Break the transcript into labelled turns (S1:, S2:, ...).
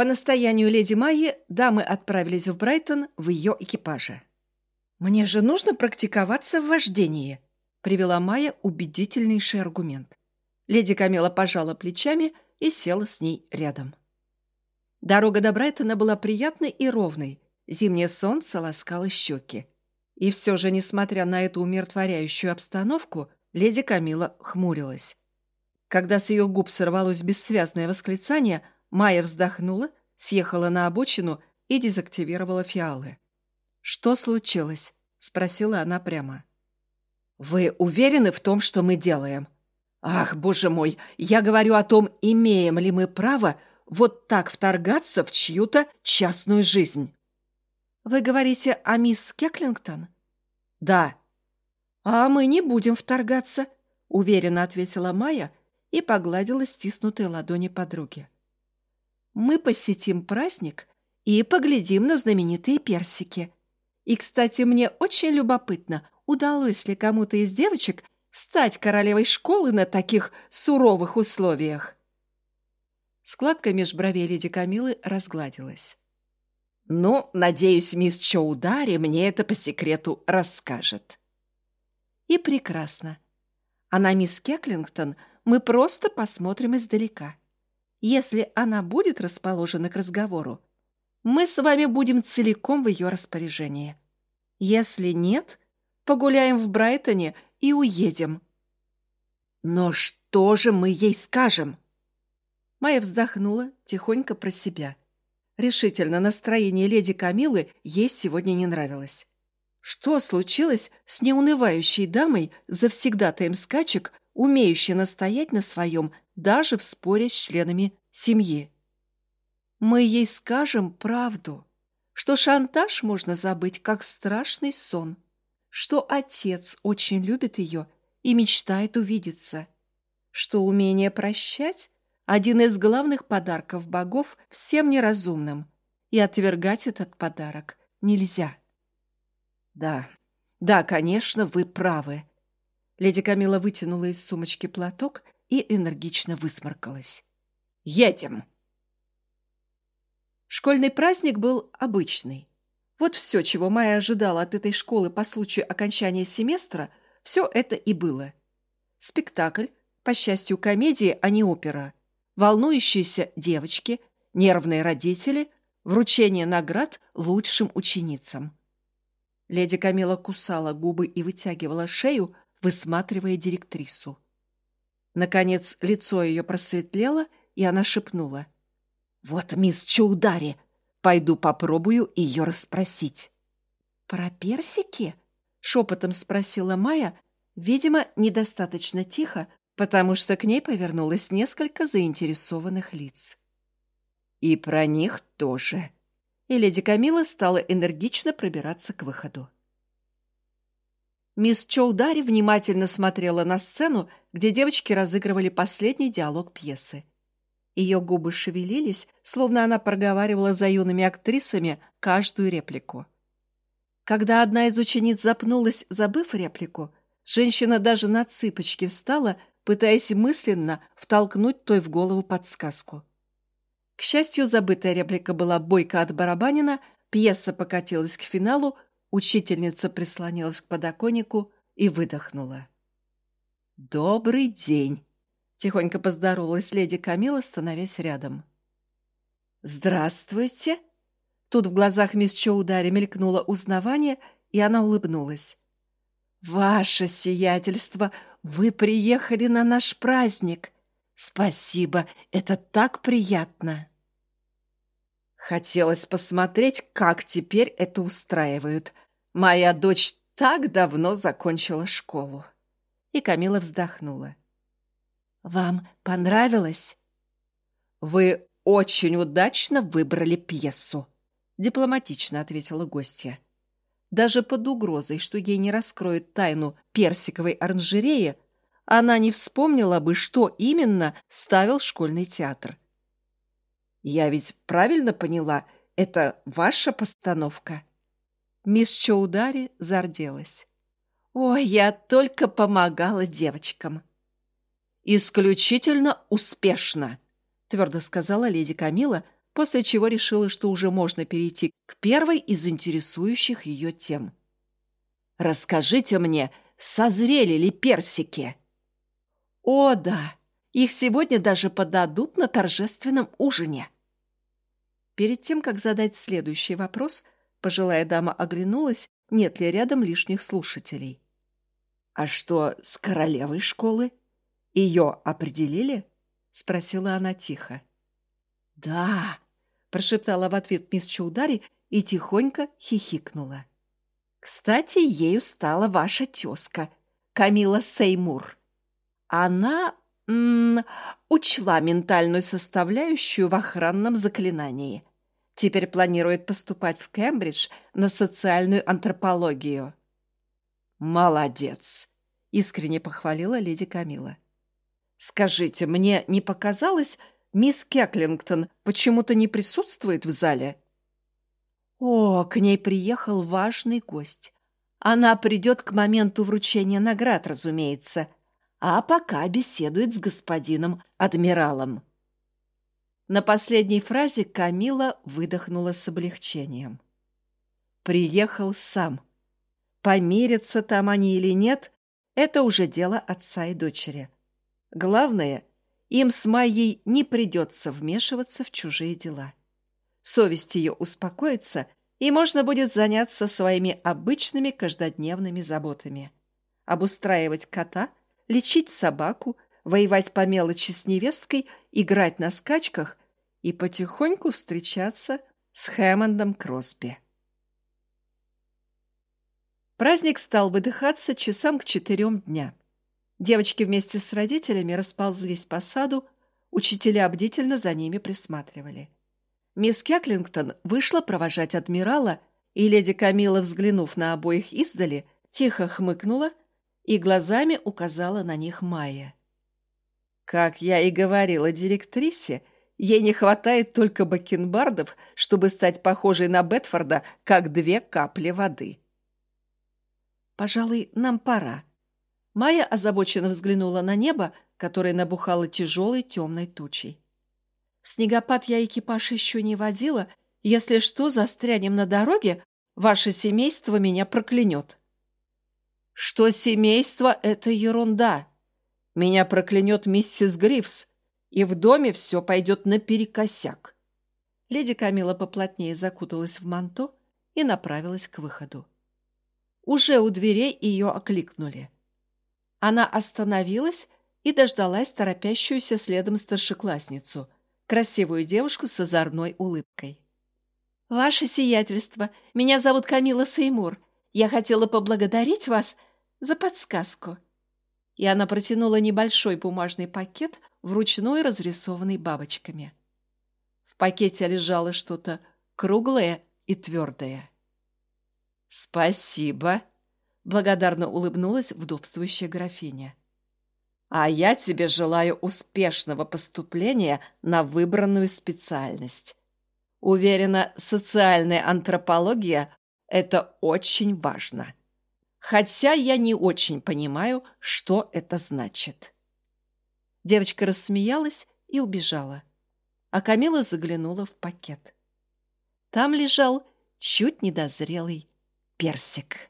S1: По настоянию леди Майи дамы отправились в Брайтон в ее экипаже. «Мне же нужно практиковаться в вождении», — привела Майя убедительнейший аргумент. Леди Камила пожала плечами и села с ней рядом. Дорога до Брайтона была приятной и ровной. Зимнее солнце ласкало щеки. И все же, несмотря на эту умиротворяющую обстановку, леди Камила хмурилась. Когда с ее губ сорвалось бессвязное восклицание, Майя вздохнула, съехала на обочину и дезактивировала фиалы. «Что случилось?» — спросила она прямо. «Вы уверены в том, что мы делаем?» «Ах, боже мой, я говорю о том, имеем ли мы право вот так вторгаться в чью-то частную жизнь». «Вы говорите о мисс Кеклингтон?» «Да». «А мы не будем вторгаться», — уверенно ответила Майя и погладила стиснутые ладони подруги. «Мы посетим праздник и поглядим на знаменитые персики. И, кстати, мне очень любопытно, удалось ли кому-то из девочек стать королевой школы на таких суровых условиях?» Складка меж бровей леди Камилы разгладилась. «Ну, надеюсь, мисс Чоудари мне это по секрету расскажет». «И прекрасно. А на мисс Кеклингтон мы просто посмотрим издалека. Если она будет расположена к разговору, мы с вами будем целиком в ее распоряжении. Если нет, погуляем в Брайтоне и уедем». «Но что же мы ей скажем?» Майя вздохнула тихонько про себя. Решительно настроение леди Камилы ей сегодня не нравилось. Что случилось с неунывающей дамой, завсегдатаем скачек, умеющей настоять на своем даже в споре с членами семьи? Мы ей скажем правду, что шантаж можно забыть, как страшный сон, что отец очень любит ее и мечтает увидеться, что умение прощать один из главных подарков богов всем неразумным, и отвергать этот подарок нельзя. Да, да, конечно, вы правы. Леди Камила вытянула из сумочки платок и энергично высморкалась. Едем! Школьный праздник был обычный. Вот все, чего Майя ожидала от этой школы по случаю окончания семестра, все это и было. Спектакль, по счастью, комедия, а не опера – волнующиеся девочки, нервные родители, вручение наград лучшим ученицам. Леди Камила кусала губы и вытягивала шею, высматривая директрису. Наконец лицо ее просветлело, и она шепнула. «Вот мисс Чаудари, пойду попробую ее расспросить». «Про персики?» — шепотом спросила Майя, видимо, недостаточно тихо, потому что к ней повернулось несколько заинтересованных лиц. И про них тоже. И леди Камила стала энергично пробираться к выходу. Мисс Чоудари внимательно смотрела на сцену, где девочки разыгрывали последний диалог пьесы. Ее губы шевелились, словно она проговаривала за юными актрисами каждую реплику. Когда одна из учениц запнулась, забыв реплику, женщина даже на цыпочки встала пытаясь мысленно втолкнуть той в голову подсказку. К счастью, забытая реплика была бойко от барабанина, пьеса покатилась к финалу, учительница прислонилась к подоконнику и выдохнула. «Добрый день!» — тихонько поздоровалась леди Камила, становясь рядом. «Здравствуйте!» Тут в глазах мисс Чоудари мелькнуло узнавание, и она улыбнулась. «Ваше сиятельство, вы приехали на наш праздник. Спасибо, это так приятно!» Хотелось посмотреть, как теперь это устраивают. Моя дочь так давно закончила школу. И Камила вздохнула. «Вам понравилось?» «Вы очень удачно выбрали пьесу», — дипломатично ответила гостья. Даже под угрозой, что ей не раскроют тайну персиковой оранжереи, она не вспомнила бы, что именно ставил школьный театр. «Я ведь правильно поняла, это ваша постановка?» Мисс Чоудари зарделась. «Ой, я только помогала девочкам». «Исключительно успешно», — твердо сказала леди Камила, после чего решила, что уже можно перейти к первой из интересующих ее тем. «Расскажите мне, созрели ли персики?» «О, да! Их сегодня даже подадут на торжественном ужине!» Перед тем, как задать следующий вопрос, пожилая дама оглянулась, нет ли рядом лишних слушателей. «А что с королевой школы? Ее определили?» — спросила она тихо. «Да!» — прошептала в ответ мисс Чаудари и тихонько хихикнула. «Кстати, ею стала ваша тезка, Камила Сеймур. Она м -м, учла ментальную составляющую в охранном заклинании. Теперь планирует поступать в Кембридж на социальную антропологию». «Молодец!» — искренне похвалила леди Камила. «Скажите, мне не показалось, мисс Кеклингтон почему-то не присутствует в зале?» «О, к ней приехал важный гость. Она придет к моменту вручения наград, разумеется, а пока беседует с господином адмиралом». На последней фразе Камила выдохнула с облегчением. «Приехал сам. Помирятся там они или нет, это уже дело отца и дочери. Главное, им с Майей не придется вмешиваться в чужие дела. Совесть ее успокоится, и можно будет заняться своими обычными каждодневными заботами. Обустраивать кота, лечить собаку, воевать по мелочи с невесткой, играть на скачках и потихоньку встречаться с Хэммондом Кросби. Праздник стал выдыхаться часам к четырем дня. Девочки вместе с родителями расползлись по саду, учителя бдительно за ними присматривали. Мисс Кеклингтон вышла провожать адмирала, и леди Камила, взглянув на обоих издали, тихо хмыкнула и глазами указала на них Майя. Как я и говорила директрисе, ей не хватает только бакенбардов, чтобы стать похожей на Бетфорда, как две капли воды. «Пожалуй, нам пора», Майя озабоченно взглянула на небо, которое набухало тяжелой темной тучей. В снегопад я экипаж еще не водила. Если что, застрянем на дороге, ваше семейство меня проклянет. Что семейство — это ерунда. Меня проклянет миссис Грифс, и в доме все пойдет наперекосяк. Леди Камила поплотнее закуталась в манто и направилась к выходу. Уже у дверей ее окликнули — она остановилась и дождалась торопящуюся следом старшеклассницу, красивую девушку с озорной улыбкой. «Ваше сиятельство, меня зовут Камила Сеймур. Я хотела поблагодарить вас за подсказку». И она протянула небольшой бумажный пакет, вручную разрисованный бабочками. В пакете лежало что-то круглое и твердое. «Спасибо», Благодарно улыбнулась вдовствующая графиня. «А я тебе желаю успешного поступления на выбранную специальность. Уверена, социальная антропология – это очень важно. Хотя я не очень понимаю, что это значит». Девочка рассмеялась и убежала, а Камила заглянула в пакет. Там лежал чуть недозрелый персик.